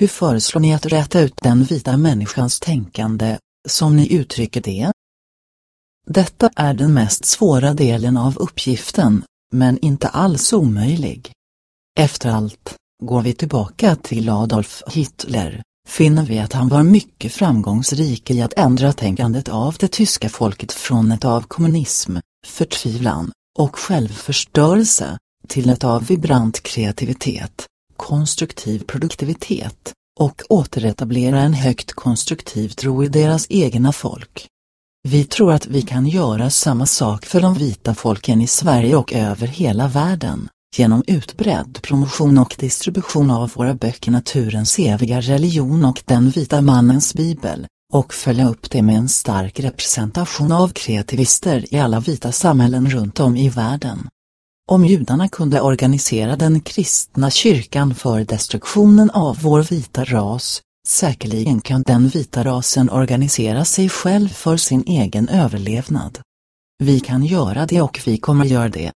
Hur föreslår ni att rätta ut den vita människans tänkande, som ni uttrycker det? Detta är den mest svåra delen av uppgiften, men inte alls omöjlig. Efter allt, går vi tillbaka till Adolf Hitler, finner vi att han var mycket framgångsrik i att ändra tänkandet av det tyska folket från ett av kommunism, förtvivlan och självförstörelse, till ett av vibrant kreativitet, konstruktiv produktivitet och återetablera en högt konstruktiv tro i deras egna folk. Vi tror att vi kan göra samma sak för de vita folken i Sverige och över hela världen, genom utbredd promotion och distribution av våra böcker Naturens eviga religion och Den vita mannens bibel, och följa upp det med en stark representation av kreativister i alla vita samhällen runt om i världen. Om judarna kunde organisera den kristna kyrkan för destruktionen av vår vita ras, säkerligen kan den vita rasen organisera sig själv för sin egen överlevnad. Vi kan göra det och vi kommer göra det,